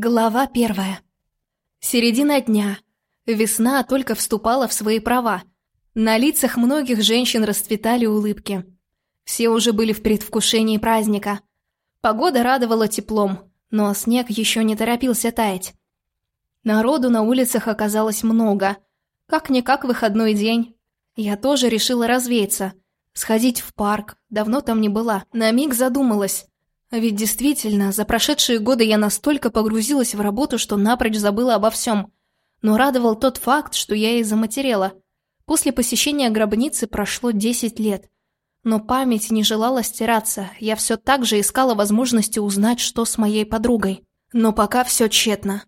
Глава первая. Середина дня. Весна только вступала в свои права. На лицах многих женщин расцветали улыбки. Все уже были в предвкушении праздника. Погода радовала теплом, но снег еще не торопился таять. Народу на улицах оказалось много. Как-никак выходной день. Я тоже решила развеяться. Сходить в парк. Давно там не была. На миг задумалась. А ведь действительно, за прошедшие годы я настолько погрузилась в работу, что напрочь забыла обо всем. Но радовал тот факт, что я и заматерела. После посещения гробницы прошло 10 лет. Но память не желала стираться, я все так же искала возможности узнать, что с моей подругой. Но пока все тщетно.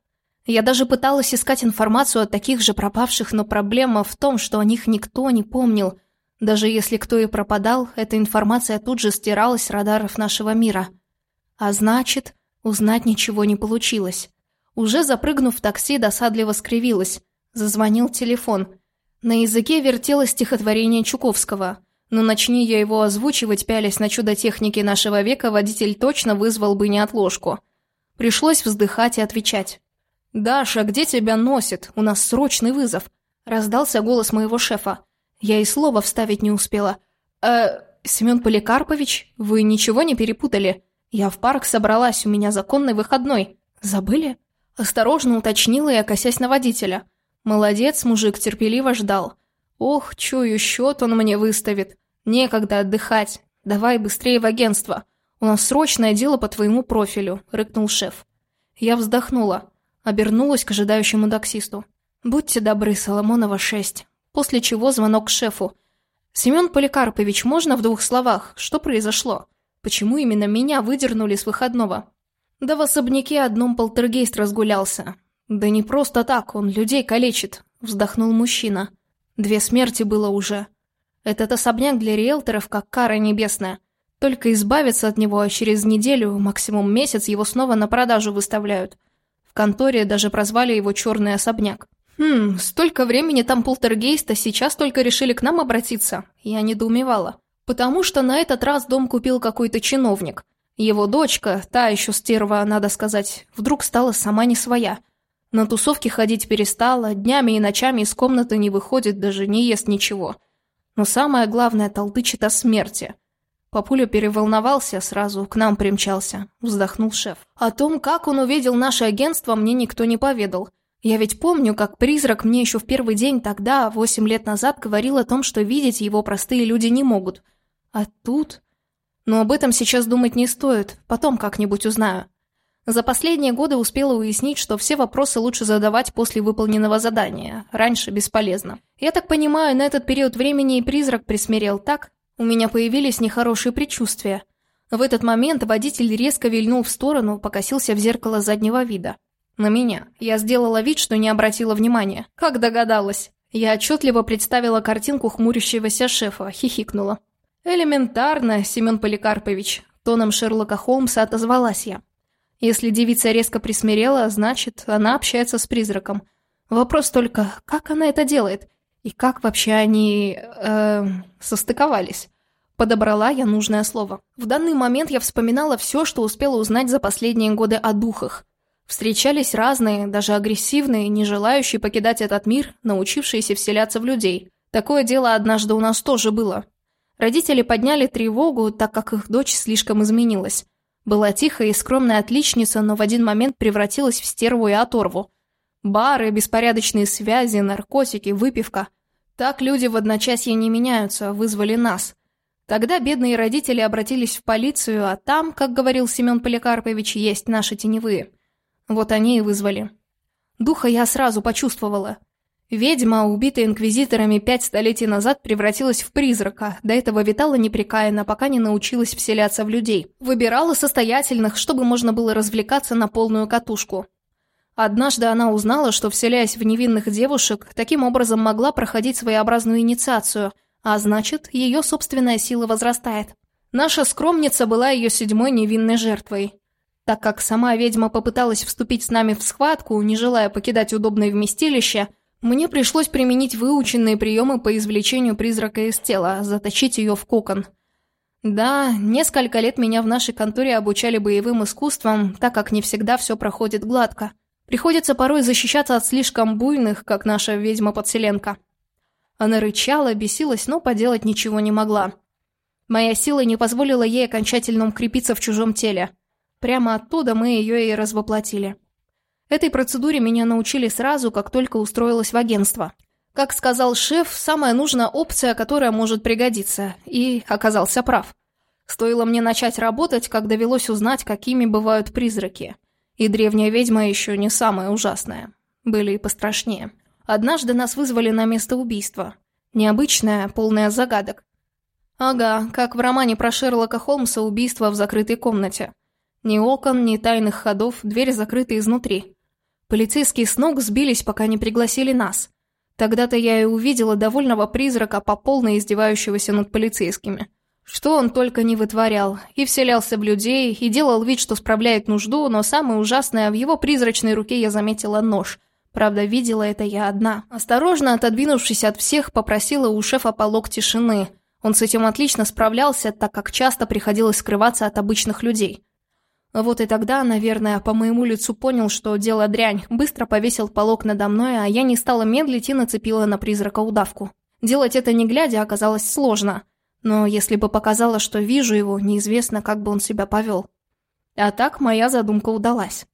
Я даже пыталась искать информацию о таких же пропавших, но проблема в том, что о них никто не помнил. Даже если кто и пропадал, эта информация тут же стиралась с радаров нашего мира. А значит, узнать ничего не получилось. Уже запрыгнув в такси, досадливо скривилась. Зазвонил телефон. На языке вертелось стихотворение Чуковского. Но начни я его озвучивать, пялясь на чудо техники нашего века, водитель точно вызвал бы неотложку. Пришлось вздыхать и отвечать. «Даша, где тебя носит? У нас срочный вызов!» Раздался голос моего шефа. Я и слова вставить не успела. «Э, Семен Поликарпович, вы ничего не перепутали?» «Я в парк собралась, у меня законный выходной. Забыли?» Осторожно уточнила я, косясь на водителя. Молодец, мужик терпеливо ждал. «Ох, чую, счет он мне выставит. Некогда отдыхать. Давай быстрее в агентство. У нас срочное дело по твоему профилю», — рыкнул шеф. Я вздохнула. Обернулась к ожидающему таксисту. «Будьте добры, Соломонова, 6». После чего звонок к шефу. «Семен Поликарпович, можно в двух словах? Что произошло?» Почему именно меня выдернули с выходного? Да в особняке одном полтергейст разгулялся. Да не просто так, он людей калечит, вздохнул мужчина. Две смерти было уже. Этот особняк для риэлторов как кара небесная. Только избавиться от него, а через неделю, максимум месяц, его снова на продажу выставляют. В конторе даже прозвали его «черный особняк». Хм, столько времени там полтергейста, сейчас только решили к нам обратиться. Я недоумевала. Потому что на этот раз дом купил какой-то чиновник. Его дочка, та еще стерва, надо сказать, вдруг стала сама не своя. На тусовки ходить перестала, днями и ночами из комнаты не выходит, даже не ест ничего. Но самое главное, толдычит о смерти. Папуля переволновался, сразу к нам примчался, вздохнул шеф. О том, как он увидел наше агентство, мне никто не поведал. Я ведь помню, как призрак мне еще в первый день тогда, восемь лет назад, говорил о том, что видеть его простые люди не могут – а тут... Но об этом сейчас думать не стоит, потом как-нибудь узнаю. За последние годы успела уяснить, что все вопросы лучше задавать после выполненного задания, раньше бесполезно. Я так понимаю, на этот период времени и призрак присмирел так? У меня появились нехорошие предчувствия. В этот момент водитель резко вильнул в сторону, покосился в зеркало заднего вида. На меня. Я сделала вид, что не обратила внимания. Как догадалась. Я отчетливо представила картинку хмурящегося шефа, хихикнула. «Элементарно, Семен Поликарпович», — тоном Шерлока Холмса отозвалась я. «Если девица резко присмирела, значит, она общается с призраком. Вопрос только, как она это делает? И как вообще они... Э, состыковались?» Подобрала я нужное слово. В данный момент я вспоминала все, что успела узнать за последние годы о духах. Встречались разные, даже агрессивные, не желающие покидать этот мир, научившиеся вселяться в людей. Такое дело однажды у нас тоже было. Родители подняли тревогу, так как их дочь слишком изменилась. Была тихая и скромная отличница, но в один момент превратилась в стерву и оторву. Бары, беспорядочные связи, наркотики, выпивка. Так люди в одночасье не меняются, вызвали нас. Тогда бедные родители обратились в полицию, а там, как говорил Семен Поликарпович, есть наши теневые. Вот они и вызвали. Духа я сразу почувствовала. Ведьма, убитая инквизиторами пять столетий назад, превратилась в призрака, до этого витала непрекаянно, пока не научилась вселяться в людей. Выбирала состоятельных, чтобы можно было развлекаться на полную катушку. Однажды она узнала, что, вселяясь в невинных девушек, таким образом могла проходить своеобразную инициацию, а значит, ее собственная сила возрастает. Наша скромница была ее седьмой невинной жертвой. Так как сама ведьма попыталась вступить с нами в схватку, не желая покидать удобное вместилище – мне пришлось применить выученные приемы по извлечению призрака из тела, заточить ее в кокон. Да, несколько лет меня в нашей конторе обучали боевым искусствам, так как не всегда все проходит гладко. Приходится порой защищаться от слишком буйных, как наша ведьма-подселенка. Она рычала, бесилась, но поделать ничего не могла. Моя сила не позволила ей окончательно укрепиться в чужом теле. Прямо оттуда мы ее и развоплотили. Этой процедуре меня научили сразу, как только устроилась в агентство. Как сказал шеф, самая нужная опция, которая может пригодиться, и оказался прав. Стоило мне начать работать, как довелось узнать, какими бывают призраки. И древняя ведьма еще не самая ужасная. Были и пострашнее. Однажды нас вызвали на место убийства. Необычное, полное загадок. Ага, как в романе про Шерлока Холмса «Убийство в закрытой комнате». Ни окон, ни тайных ходов, дверь закрыта изнутри. Полицейские с ног сбились, пока не пригласили нас. Тогда-то я и увидела довольного призрака, по издевающегося над полицейскими. Что он только не вытворял. И вселялся в людей, и делал вид, что справляет нужду, но самое ужасное, в его призрачной руке я заметила нож. Правда, видела это я одна. Осторожно отодвинувшись от всех, попросила у шефа полог тишины. Он с этим отлично справлялся, так как часто приходилось скрываться от обычных людей. Вот и тогда, наверное, по моему лицу понял, что дело дрянь, быстро повесил полог надо мной, а я не стала медлить и нацепила на призрака удавку. Делать это не глядя оказалось сложно, но если бы показала, что вижу его, неизвестно, как бы он себя повел. А так моя задумка удалась.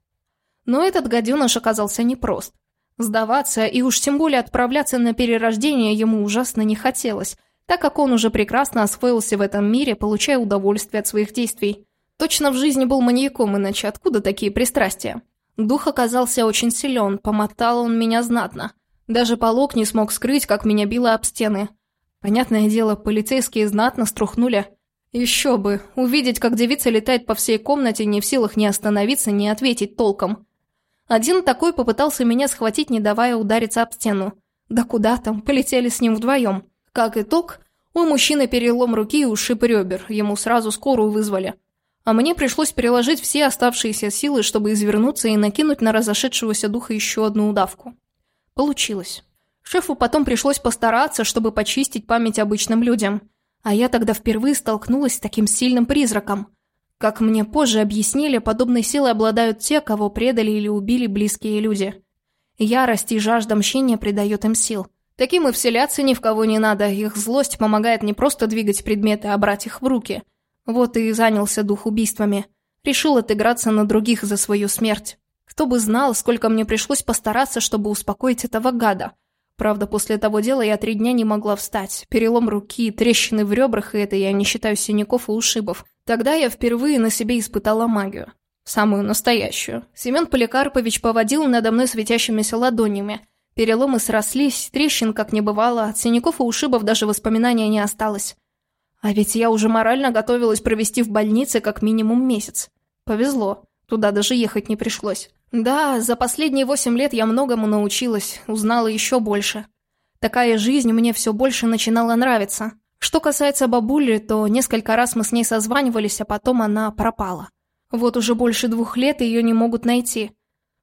Но этот гаденыш оказался непрост. Сдаваться и уж тем более отправляться на перерождение ему ужасно не хотелось, так как он уже прекрасно освоился в этом мире, получая удовольствие от своих действий. Точно в жизни был маньяком, иначе откуда такие пристрастия? Дух оказался очень силен, помотал он меня знатно. Даже полок не смог скрыть, как меня било об стены. Понятное дело, полицейские знатно струхнули. Еще бы, увидеть, как девица летает по всей комнате, не в силах ни остановиться, ни ответить толком. Один такой попытался меня схватить, не давая удариться об стену. Да куда там, полетели с ним вдвоем. Как итог, у мужчины перелом руки и ушиб ребер, ему сразу скорую вызвали а мне пришлось переложить все оставшиеся силы, чтобы извернуться и накинуть на разошедшегося духа еще одну удавку. Получилось. Шефу потом пришлось постараться, чтобы почистить память обычным людям. А я тогда впервые столкнулась с таким сильным призраком. Как мне позже объяснили, подобной силой обладают те, кого предали или убили близкие люди. Ярость и жажда мщения придает им сил. Таким и вселяться ни в кого не надо, их злость помогает не просто двигать предметы, а брать их в руки – вот и занялся дух убийствами. Решил отыграться на других за свою смерть. Кто бы знал, сколько мне пришлось постараться, чтобы успокоить этого гада. Правда, после того дела я три дня не могла встать. Перелом руки, трещины в ребрах, и это я не считаю синяков и ушибов. Тогда я впервые на себе испытала магию. Самую настоящую. Семен Поликарпович поводил надо мной светящимися ладонями. Переломы срослись, трещин как не бывало, от синяков и ушибов даже воспоминания не осталось. А ведь я уже морально готовилась провести в больнице как минимум месяц. Повезло, туда даже ехать не пришлось. Да, за последние восемь лет я многому научилась, узнала еще больше. Такая жизнь мне все больше начинала нравиться. Что касается бабули, то несколько раз мы с ней созванивались, а потом она пропала. Вот уже больше двух лет ее не могут найти.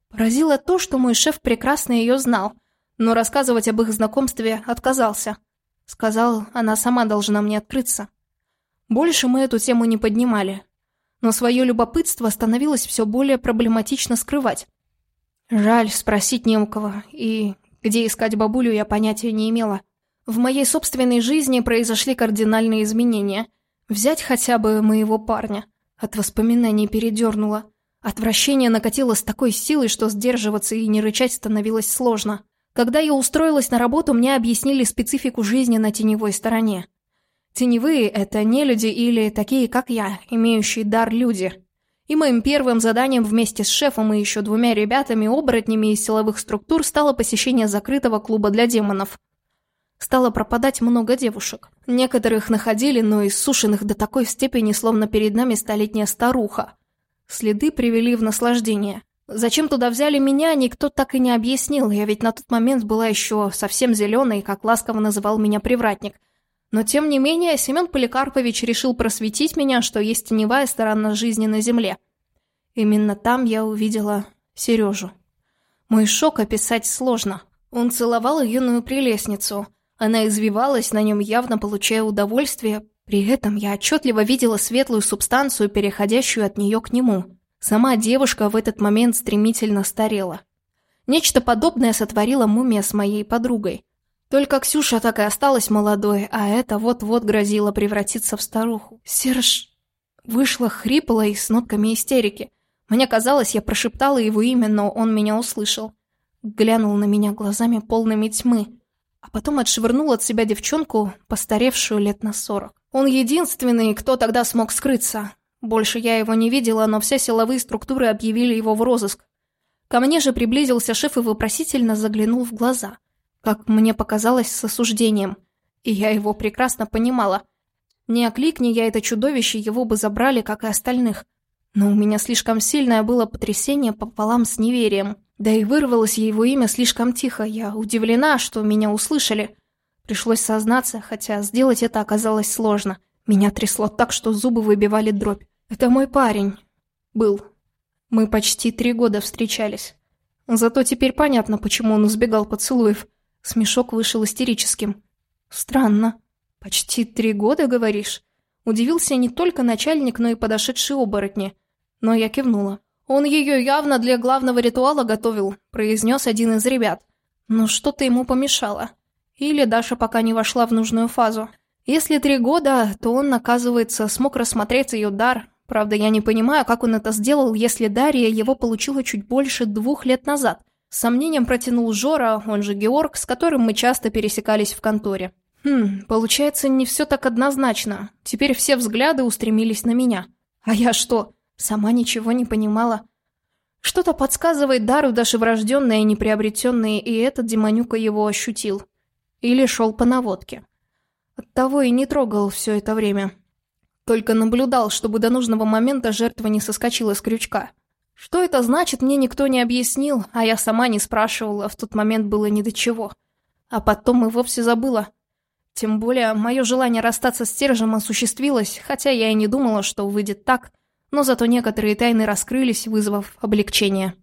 Поразило то, что мой шеф прекрасно ее знал, но рассказывать об их знакомстве отказался. Сказал, она сама должна мне открыться. Больше мы эту тему не поднимали. Но свое любопытство становилось все более проблематично скрывать. Жаль, спросить не у кого, и где искать бабулю я понятия не имела. В моей собственной жизни произошли кардинальные изменения. Взять хотя бы моего парня. От воспоминаний передернуло. Отвращение накатило с такой силой, что сдерживаться и не рычать становилось сложно. Когда я устроилась на работу, мне объяснили специфику жизни на теневой стороне. Теневые — это не люди или такие, как я, имеющие дар люди. И моим первым заданием вместе с шефом и еще двумя ребятами-оборотнями из силовых структур стало посещение закрытого клуба для демонов. Стало пропадать много девушек. Некоторых находили, но иссушенных до такой степени, словно перед нами столетняя старуха. Следы привели в наслаждение. Зачем туда взяли меня, никто так и не объяснил, я ведь на тот момент была еще совсем зеленой, как ласково называл меня привратник. Но тем не менее, Семен Поликарпович решил просветить меня, что есть теневая сторона жизни на земле. Именно там я увидела Сережу. Мой шок описать сложно. Он целовал юную прелестницу. Она извивалась на нем, явно получая удовольствие, При этом я отчетливо видела светлую субстанцию, переходящую от нее к нему. Сама девушка в этот момент стремительно старела. Нечто подобное сотворила мумия с моей подругой. Только Ксюша так и осталась молодой, а это вот-вот грозило превратиться в старуху. Серж вышла хрипло и с нотками истерики. Мне казалось, я прошептала его имя, но он меня услышал. Глянул на меня глазами полными тьмы, а потом отшвырнул от себя девчонку, постаревшую лет на сорок. Он единственный, кто тогда смог скрыться. Больше я его не видела, но все силовые структуры объявили его в розыск. Ко мне же приблизился шеф и вопросительно заглянул в глаза. Как мне показалось, с осуждением. И я его прекрасно понимала. Не окликни я это чудовище, его бы забрали, как и остальных. Но у меня слишком сильное было потрясение пополам с неверием. Да и вырвалось его имя слишком тихо. Я удивлена, что меня услышали. Пришлось сознаться, хотя сделать это оказалось сложно. Меня трясло так, что зубы выбивали дробь. Это мой парень. Был. Мы почти три года встречались. Зато теперь понятно, почему он избегал поцелуев. Смешок вышел истерическим. Странно. Почти три года, говоришь? Удивился не только начальник, но и подошедшие оборотни. Но я кивнула. «Он ее явно для главного ритуала готовил», – произнес один из ребят. Но что-то ему помешало. Или Даша пока не вошла в нужную фазу. Если три года, то он, оказывается, смог рассмотреть ее дар. Правда, я не понимаю, как он это сделал, если Дарья его получила чуть больше двух лет назад. С сомнением протянул Жора, он же Георг, с которым мы часто пересекались в конторе. Хм, получается, не все так однозначно. Теперь все взгляды устремились на меня. А я что, сама ничего не понимала? Что-то подсказывает Дару даже врожденное и неприобретенное, и этот демонюка его ощутил. Или шел по наводке. Оттого и не трогал все это время. Только наблюдал, чтобы до нужного момента жертва не соскочила с крючка. Что это значит, мне никто не объяснил, а я сама не спрашивала, в тот момент было ни до чего. А потом и вовсе забыла. Тем более, мое желание расстаться с Стержем осуществилось, хотя я и не думала, что выйдет так, но зато некоторые тайны раскрылись, вызвав облегчение.